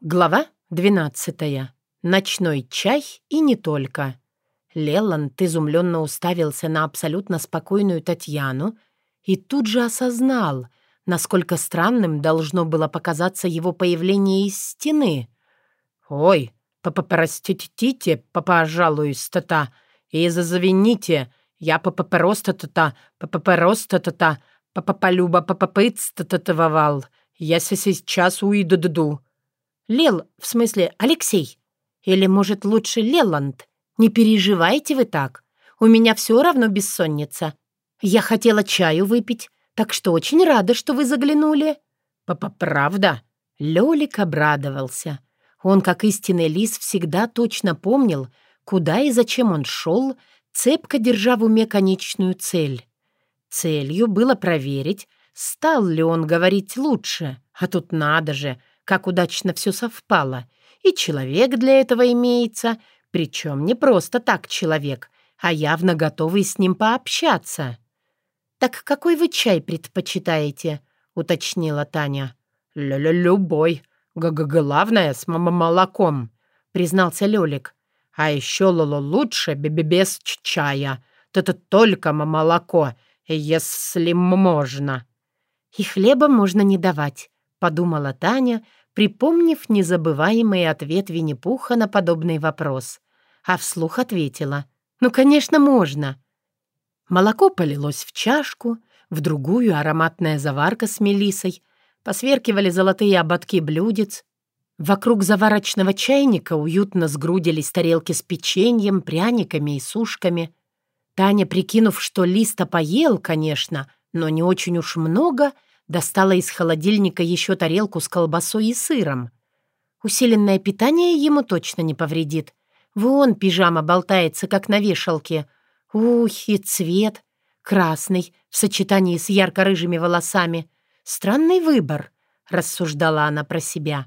Глава 12. Ночной чай и не только. Леланд изумленно уставился на абсолютно спокойную Татьяну и тут же осознал, насколько странным должно было показаться его появление из стены. «Ой, простите, пожалуйста-та, и завините, я просто-та-та, просто-та-та, полюба-попыц-та-та-вал, я сейчас уйду-ду». Лел, в смысле Алексей. Или, может, лучше Леланд. Не переживайте вы так. У меня все равно бессонница. Я хотела чаю выпить, так что очень рада, что вы заглянули». «Папа, правда?» Лёлик обрадовался. Он, как истинный лис, всегда точно помнил, куда и зачем он шел, цепко держа в уме конечную цель. Целью было проверить, стал ли он говорить лучше. А тут надо же, как удачно все совпало. И человек для этого имеется, причем не просто так человек, а явно готовый с ним пообщаться. «Так какой вы чай предпочитаете?» — уточнила Таня. «Ля-ля, любой. Г -г Главное, с м молоком», — признался Лёлик. «А еще лоло лучше б без чая. Тут только молоко, если можно». «И хлеба можно не давать», — подумала Таня, припомнив незабываемый ответ Винни-Пуха на подобный вопрос. А вслух ответила. «Ну, конечно, можно». Молоко полилось в чашку, в другую ароматная заварка с мелисой, посверкивали золотые ободки блюдец. Вокруг заварочного чайника уютно сгрудились тарелки с печеньем, пряниками и сушками. Таня, прикинув, что листа поел, конечно, но не очень уж много — Достала из холодильника еще тарелку с колбасой и сыром. Усиленное питание ему точно не повредит. Вон пижама болтается, как на вешалке. Ух, и цвет. Красный, в сочетании с ярко-рыжими волосами. Странный выбор, рассуждала она про себя.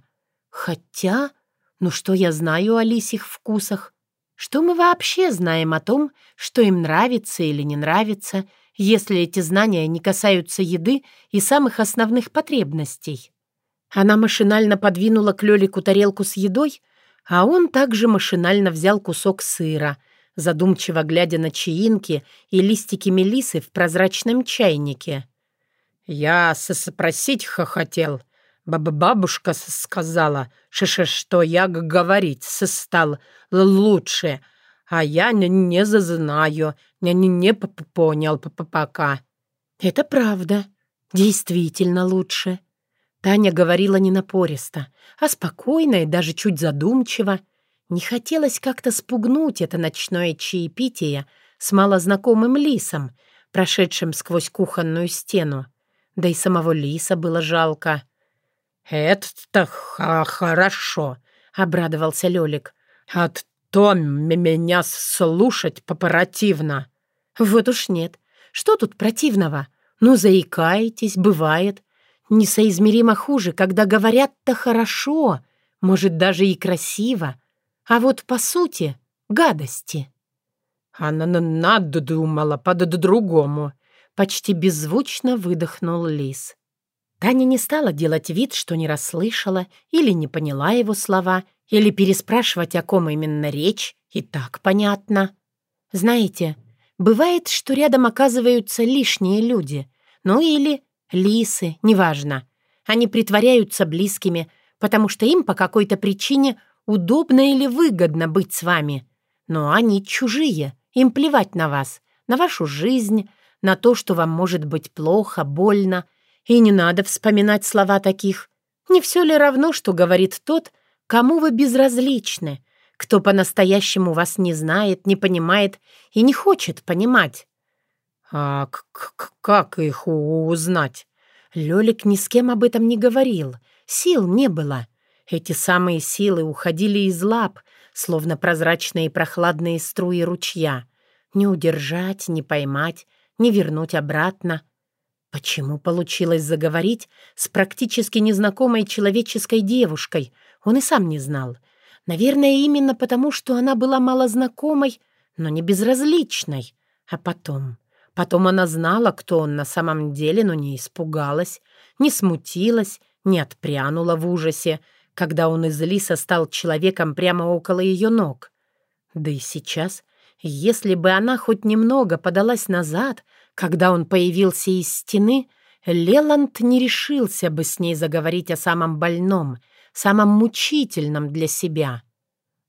Хотя, ну что я знаю о лисих вкусах? Что мы вообще знаем о том, что им нравится или не нравится, если эти знания не касаются еды и самых основных потребностей. Она машинально подвинула к Лёлику тарелку с едой, а он также машинально взял кусок сыра, задумчиво глядя на чаинки и листики мелисы в прозрачном чайнике. «Я спросить хотел. Баба бабушка сказала, что я говорить стал лучше, а я не, не зазнаю, не, не, не понял пока». «Это правда. Действительно лучше». Таня говорила не напористо, а спокойно и даже чуть задумчиво. Не хотелось как-то спугнуть это ночное чаепитие с малознакомым лисом, прошедшим сквозь кухонную стену. Да и самого лиса было жалко. «Это-то хорошо», — обрадовался Лёлик. «От то меня слушать попротивно». «Вот уж нет. Что тут противного? Ну, заикаетесь, бывает. Несоизмеримо хуже, когда говорят-то хорошо, может, даже и красиво. А вот по сути — гадости». «Она надумала по-другому», — почти беззвучно выдохнул лис. Таня не стала делать вид, что не расслышала или не поняла его слова, или переспрашивать, о ком именно речь, и так понятно. Знаете, бывает, что рядом оказываются лишние люди, ну или лисы, неважно. Они притворяются близкими, потому что им по какой-то причине удобно или выгодно быть с вами. Но они чужие, им плевать на вас, на вашу жизнь, на то, что вам может быть плохо, больно. И не надо вспоминать слова таких. Не все ли равно, что говорит тот, Кому вы безразличны? Кто по-настоящему вас не знает, не понимает и не хочет понимать? А как их узнать? Лёлик ни с кем об этом не говорил. Сил не было. Эти самые силы уходили из лап, словно прозрачные прохладные струи ручья. Не удержать, не поймать, не вернуть обратно. Почему получилось заговорить с практически незнакомой человеческой девушкой, он и сам не знал. Наверное, именно потому, что она была малознакомой, но не безразличной. А потом... Потом она знала, кто он на самом деле, но не испугалась, не смутилась, не отпрянула в ужасе, когда он из лиса стал человеком прямо около ее ног. Да и сейчас, если бы она хоть немного подалась назад, когда он появился из стены, Леланд не решился бы с ней заговорить о самом больном, самом мучительном для себя.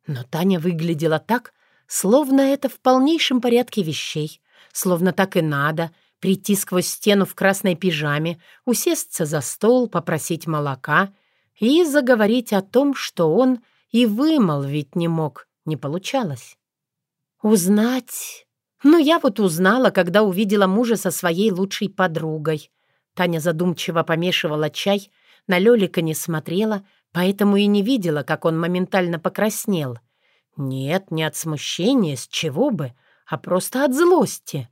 Но Таня выглядела так, словно это в полнейшем порядке вещей, словно так и надо — прийти сквозь стену в красной пижаме, усесться за стол, попросить молока и заговорить о том, что он и вымолвить не мог, не получалось. Узнать... Ну, я вот узнала, когда увидела мужа со своей лучшей подругой. Таня задумчиво помешивала чай, на Лёлика не смотрела, поэтому и не видела, как он моментально покраснел. Нет, не от смущения, с чего бы, а просто от злости.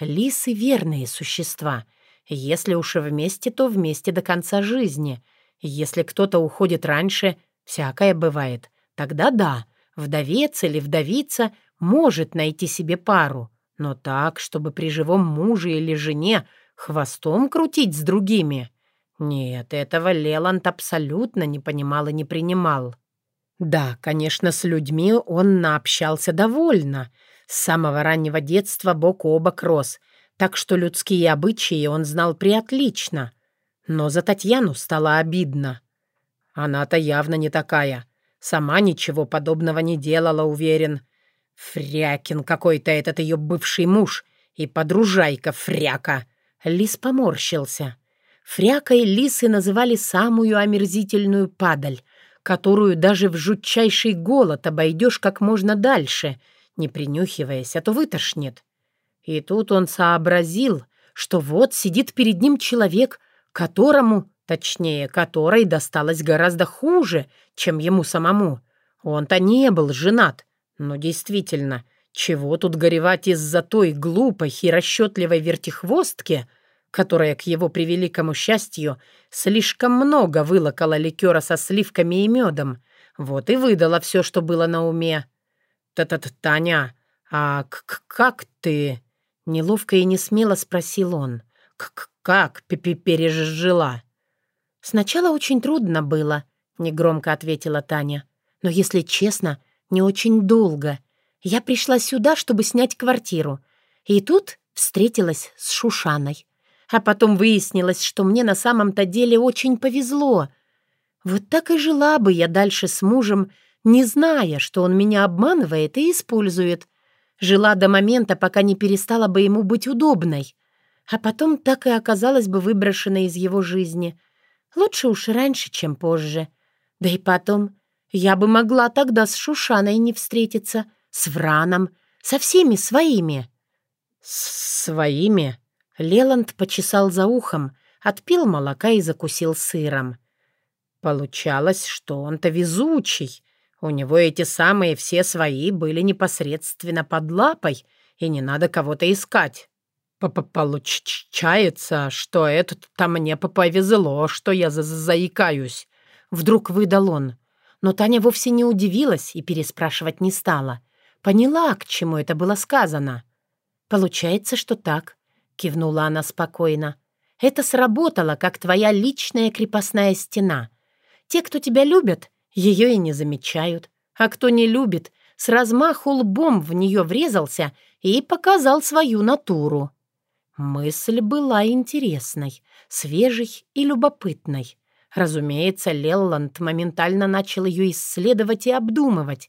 Лисы — верные существа. Если уж и вместе, то вместе до конца жизни. Если кто-то уходит раньше, всякое бывает. Тогда да, вдовец или вдовица может найти себе пару. Но так, чтобы при живом муже или жене хвостом крутить с другими. Нет, этого Леланд абсолютно не понимал и не принимал. Да, конечно, с людьми он наобщался довольно — с самого раннего детства бок о бок рос, так что людские обычаи он знал приотлично. Но за Татьяну стало обидно. Она-то явно не такая. Сама ничего подобного не делала, уверен. Фрякин какой-то этот ее бывший муж и подружайка Фряка. Лис поморщился. Фрякой лисы называли самую омерзительную падаль, которую даже в жутчайший голод обойдешь как можно дальше — не принюхиваясь, а то вытошнит. И тут он сообразил, что вот сидит перед ним человек, которому, точнее, которой досталось гораздо хуже, чем ему самому. Он-то не был женат, но действительно, чего тут горевать из-за той глупой и расчетливой вертихвостки, которая, к его превеликому счастью, слишком много вылокала ликера со сливками и медом, вот и выдала все, что было на уме. «Та-та-та, а как ты?» Неловко и не смело спросил он. К «Как пережила?» «Сначала очень трудно было», — негромко ответила Таня. «Но, если честно, не очень долго. Я пришла сюда, чтобы снять квартиру. И тут встретилась с Шушаной. А потом выяснилось, что мне на самом-то деле очень повезло. Вот так и жила бы я дальше с мужем, не зная, что он меня обманывает и использует. Жила до момента, пока не перестала бы ему быть удобной. А потом так и оказалась бы выброшена из его жизни. Лучше уж раньше, чем позже. Да и потом, я бы могла тогда с Шушаной не встретиться, с Враном, со всеми своими. С «Своими?» Леланд почесал за ухом, отпил молока и закусил сыром. Получалось, что он-то везучий, у него эти самые все свои были непосредственно под лапой, и не надо кого-то искать. Получается, что этот-то мне повезло, что я за заикаюсь. Вдруг выдал он. Но Таня вовсе не удивилась и переспрашивать не стала. Поняла, к чему это было сказано. «Получается, что так», — кивнула она спокойно. «Это сработало, как твоя личная крепостная стена. Те, кто тебя любят, ее и не замечают. А кто не любит, с размаху лбом в нее врезался и показал свою натуру. Мысль была интересной, свежей и любопытной. Разумеется, Лелланд моментально начал ее исследовать и обдумывать,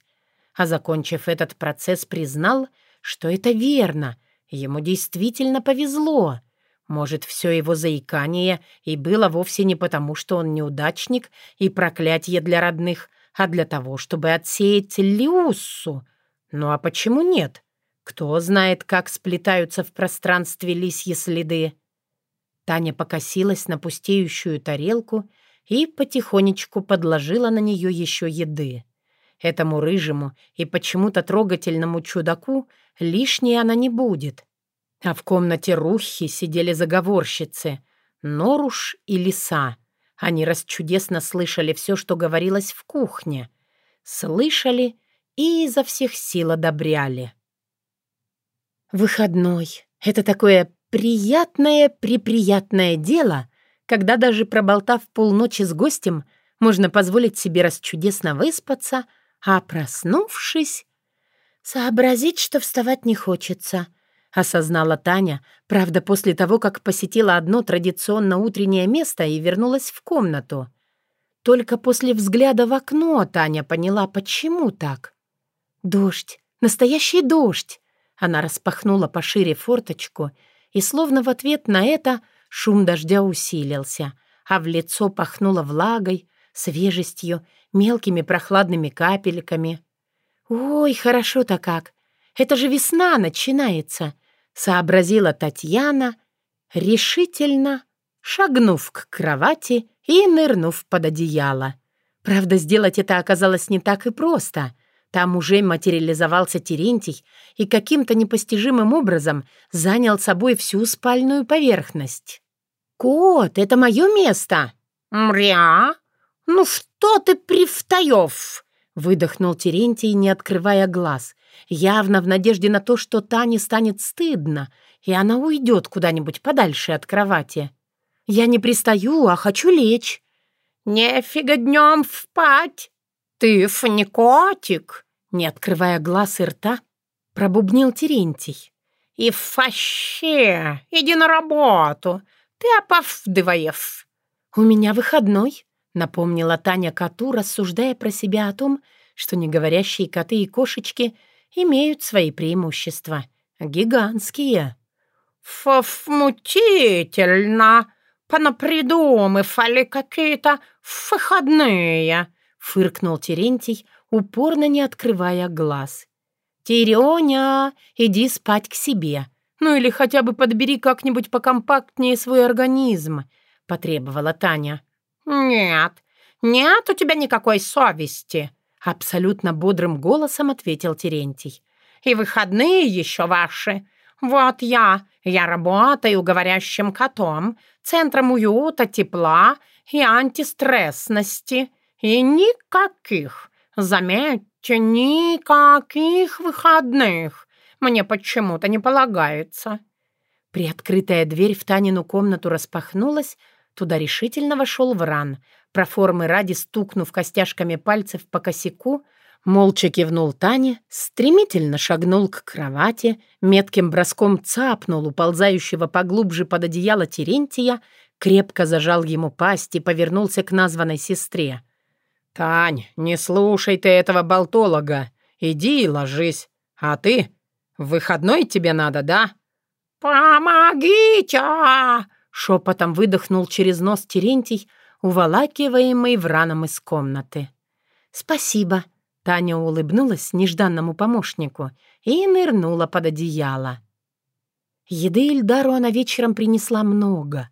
а, закончив этот процесс, признал, что это верно, ему действительно повезло. Может, все его заикание и было вовсе не потому, что он неудачник и проклятие для родных, а для того, чтобы отсеять Лиуссу. Ну а почему нет? Кто знает, как сплетаются в пространстве лисьи следы? Таня покосилась на пустеющую тарелку и потихонечку подложила на нее еще еды. Этому рыжему и почему-то трогательному чудаку лишней она не будет. А в комнате Рухи сидели заговорщицы — Норуш и Лиса. Они расчудесно слышали все, что говорилось в кухне. Слышали и изо всех сил одобряли. Выходной — это такое приятное-приприятное дело, когда даже проболтав полночи с гостем, можно позволить себе расчудесно выспаться, а проснувшись... Сообразить, что вставать не хочется, осознала Таня, правда, после того, как посетила одно традиционно утреннее место и вернулась в комнату. Только после взгляда в окно Таня поняла, почему так. «Дождь! Настоящий дождь!» Она распахнула пошире форточку, и словно в ответ на это шум дождя усилился, а в лицо пахнуло влагой, свежестью, мелкими прохладными капельками. «Ой, хорошо-то как! Это же весна начинается!» — сообразила Татьяна, решительно шагнув к кровати и нырнув под одеяло. Правда, сделать это оказалось не так и просто — там уже материализовался Терентий и каким-то непостижимым образом занял собой всю спальную поверхность. «Кот, это мое место!» «Мря? Ну что ты, Привтаев?» Выдохнул Терентий, не открывая глаз, явно в надежде на то, что Тане станет стыдно, и она уйдет куда-нибудь подальше от кровати. «Я не пристаю, а хочу лечь». «Нефига днем впать! Ты фаникотик!» Не открывая глаз и рта, пробубнил Терентий. «И вообще, иди на работу, ты опавдываев». «У меня выходной», — напомнила Таня коту, рассуждая про себя о том, что неговорящие коты и кошечки имеют свои преимущества. Гигантские. «Фофмутительно! Понапридумывали какие-то выходные!» — фыркнул Терентий, упорно не открывая глаз. «Тереня, иди спать к себе. Ну или хотя бы подбери как-нибудь покомпактнее свой организм», — потребовала Таня. «Нет, нет у тебя никакой совести», — абсолютно бодрым голосом ответил Терентий. «И выходные еще ваши. Вот я, я работаю говорящим котом, центром уюта, тепла и антистрессности. И никаких Заметьте, никаких выходных. Мне почему-то не полагается». Приоткрытая дверь в Танину комнату распахнулась, туда решительно вошел Вран, про формы ради стукнув костяшками пальцев по косяку, молча кивнул Тане, стремительно шагнул к кровати, метким броском цапнул уползающего поглубже под одеяло Терентия, крепко зажал ему пасть и повернулся к названной сестре. «Тань, не слушай ты этого болтолога. Иди и ложись. А ты? В выходной тебе надо, да?» «Помогите!» Шепотом выдохнул через нос Терентий, уволакиваемый враном из комнаты. «Спасибо!» Таня улыбнулась нежданному помощнику и нырнула под одеяло. Еды Ильдару она вечером принесла много.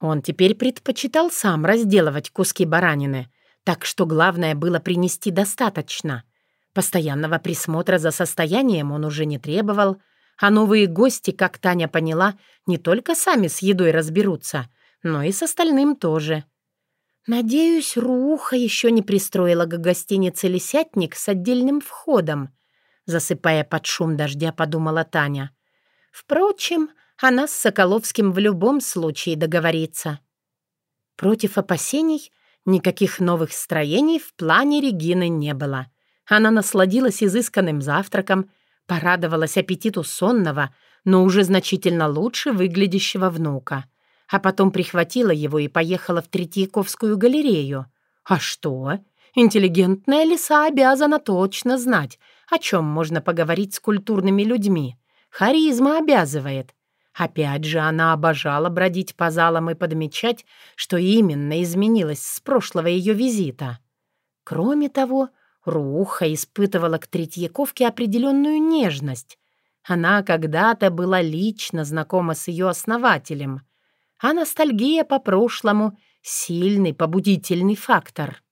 Он теперь предпочитал сам разделывать куски баранины — так что главное было принести достаточно. Постоянного присмотра за состоянием он уже не требовал, а новые гости, как Таня поняла, не только сами с едой разберутся, но и с остальным тоже. «Надеюсь, Руха еще не пристроила к гостинице «Лисятник» с отдельным входом», засыпая под шум дождя, подумала Таня. Впрочем, она с Соколовским в любом случае договорится. Против опасений Никаких новых строений в плане Регины не было. Она насладилась изысканным завтраком, порадовалась аппетиту сонного, но уже значительно лучше выглядящего внука. А потом прихватила его и поехала в Третьяковскую галерею. А что? Интеллигентная лиса обязана точно знать, о чем можно поговорить с культурными людьми. Харизма обязывает. Опять же, она обожала бродить по залам и подмечать, что именно изменилось с прошлого ее визита. Кроме того, Руха испытывала к Третьяковке определенную нежность. Она когда-то была лично знакома с ее основателем, а ностальгия по прошлому — сильный побудительный фактор.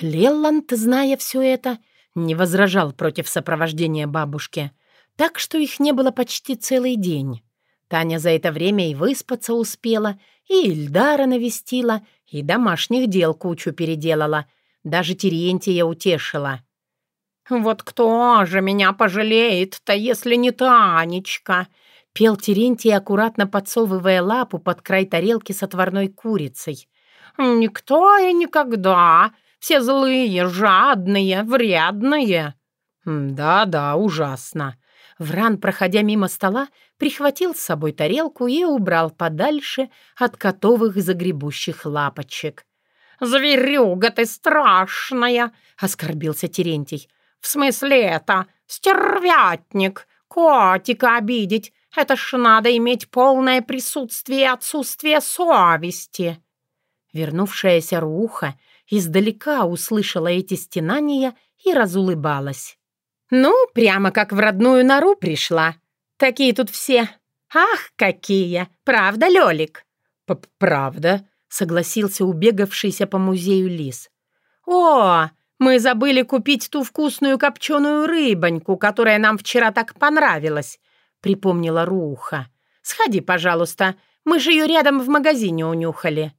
Лелланд, зная все это, не возражал против сопровождения бабушки, так что их не было почти целый день. Таня за это время и выспаться успела, и Ильдара навестила, и домашних дел кучу переделала. Даже Терентия утешила. «Вот кто же меня пожалеет-то, если не Танечка?» Пел Терентий, аккуратно подсовывая лапу под край тарелки с отварной курицей. «Никто и никогда. Все злые, жадные, вредные». «Да-да, ужасно». Вран, проходя мимо стола, прихватил с собой тарелку и убрал подальше от котовых загребущих лапочек. «Зверюга ты страшная!» — оскорбился Терентий. «В смысле это? Стервятник! Котика обидеть! Это ж надо иметь полное присутствие и отсутствие совести!» Вернувшаяся Руха издалека услышала эти стенания и разулыбалась. «Ну, прямо как в родную нору пришла. Такие тут все. Ах, какие! Правда, Лёлик?» П «Правда», — согласился убегавшийся по музею лис. «О, мы забыли купить ту вкусную копченую рыбоньку, которая нам вчера так понравилась», — припомнила Руха. «Сходи, пожалуйста, мы же ее рядом в магазине унюхали».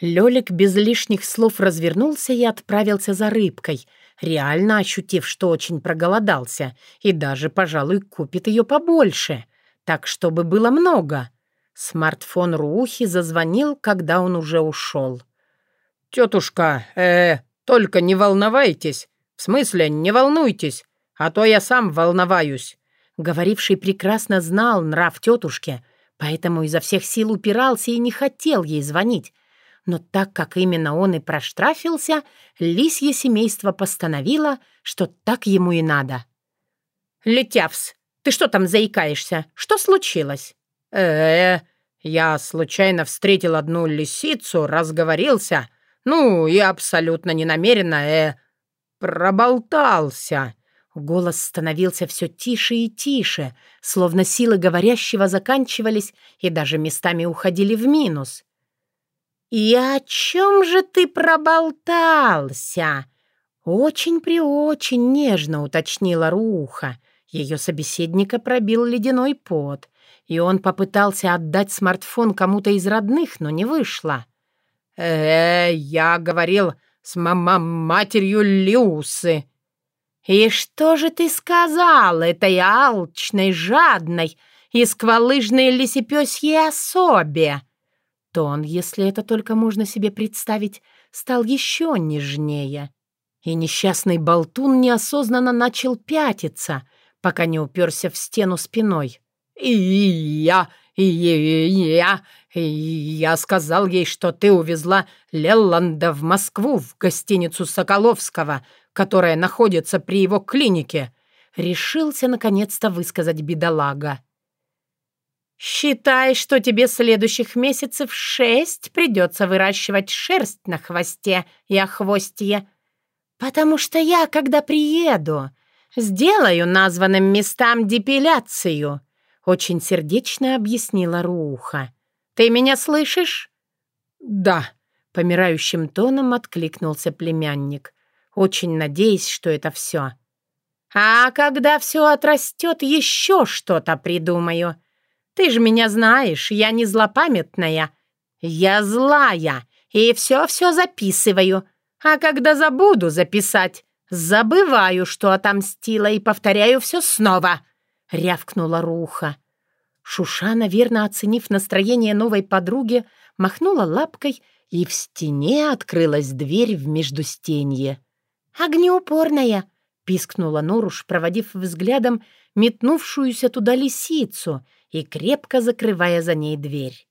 Лёлик без лишних слов развернулся и отправился за рыбкой, реально ощутив, что очень проголодался, и даже, пожалуй, купит ее побольше, так, чтобы было много. Смартфон Рухи зазвонил, когда он уже ушел. «Тетушка, э, только не волновайтесь. В смысле, не волнуйтесь, а то я сам волноваюсь». Говоривший прекрасно знал нрав тетушки, поэтому изо всех сил упирался и не хотел ей звонить, но так как именно он и проштрафился, лисье семейство постановило, что так ему и надо. «Летявс, ты что там заикаешься? Что случилось?» Э, -э я случайно встретил одну лисицу, разговорился, ну и абсолютно ненамеренно, э, проболтался». Голос становился все тише и тише, словно силы говорящего заканчивались и даже местами уходили в минус. «И о чем же ты проболтался?» Очень-преочень нежно уточнила Руха. Ее собеседника пробил ледяной пот, и он попытался отдать смартфон кому-то из родных, но не вышло. э, я говорил с мама матерью Люсы». «И что же ты сказал этой алчной, жадной и сквалыжной лисипёсьей особе?» Тон, если это только можно себе представить, стал еще нежнее. И несчастный болтун неосознанно начал пятиться, пока не уперся в стену спиной. «И я, и я, и я сказал ей, что ты увезла Лелланда в Москву, в гостиницу Соколовского, которая находится при его клинике», решился наконец-то высказать бедолага. «Считай, что тебе следующих месяцев шесть придется выращивать шерсть на хвосте и охвостье, потому что я, когда приеду, сделаю названным местам депиляцию», очень сердечно объяснила Руха. «Ты меня слышишь?» «Да», — помирающим тоном откликнулся племянник, очень надеясь, что это все. «А когда все отрастет, еще что-то придумаю. Ты же меня знаешь, я не злопамятная. Я злая и все-все записываю. А когда забуду записать, забываю, что отомстила, и повторяю все снова», — рявкнула Руха. Шуша, наверное, оценив настроение новой подруги, махнула лапкой, и в стене открылась дверь в междустенье. «Огнеупорная!» — пискнула Норуш, проводив взглядом метнувшуюся туда лисицу — и крепко закрывая за ней дверь.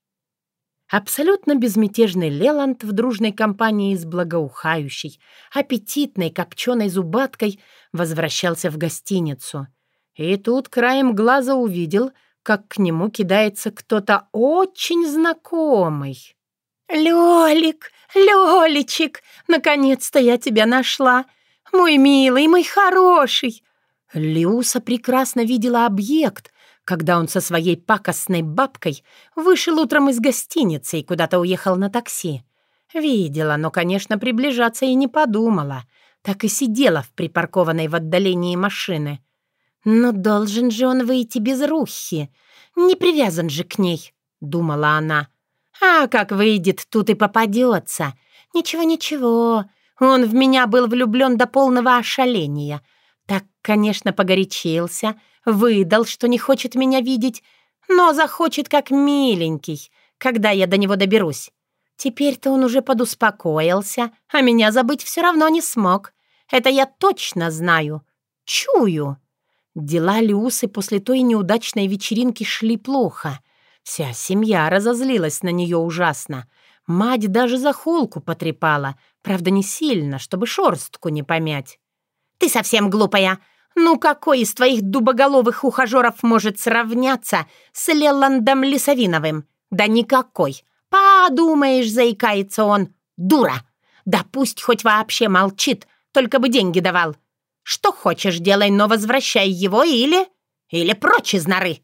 Абсолютно безмятежный Леланд в дружной компании с благоухающей, аппетитной копченой зубаткой возвращался в гостиницу. И тут краем глаза увидел, как к нему кидается кто-то очень знакомый. «Лёлик, Лёличек, наконец-то я тебя нашла! Мой милый, мой хороший!» Лиуса прекрасно видела объект, когда он со своей пакостной бабкой вышел утром из гостиницы и куда-то уехал на такси. Видела, но, конечно, приближаться и не подумала. Так и сидела в припаркованной в отдалении машины. «Но должен же он выйти без рухи. Не привязан же к ней», — думала она. «А как выйдет, тут и попадется. Ничего-ничего, он в меня был влюблен до полного ошаления. Так, конечно, погорячился» Выдал, что не хочет меня видеть, но захочет как миленький, когда я до него доберусь. Теперь-то он уже подуспокоился, а меня забыть все равно не смог. Это я точно знаю. Чую. Дела Люсы после той неудачной вечеринки шли плохо. Вся семья разозлилась на нее ужасно. Мать даже за холку потрепала, правда не сильно, чтобы шорстку не помять. «Ты совсем глупая! Ну какой из твоих дубоголовых ухажеров может сравняться с Леландом Лисовиновым? Да никакой! Подумаешь, заикается он. Дура! Да пусть хоть вообще молчит, только бы деньги давал. Что хочешь, делай, но возвращай его или... Или прочь из норы!»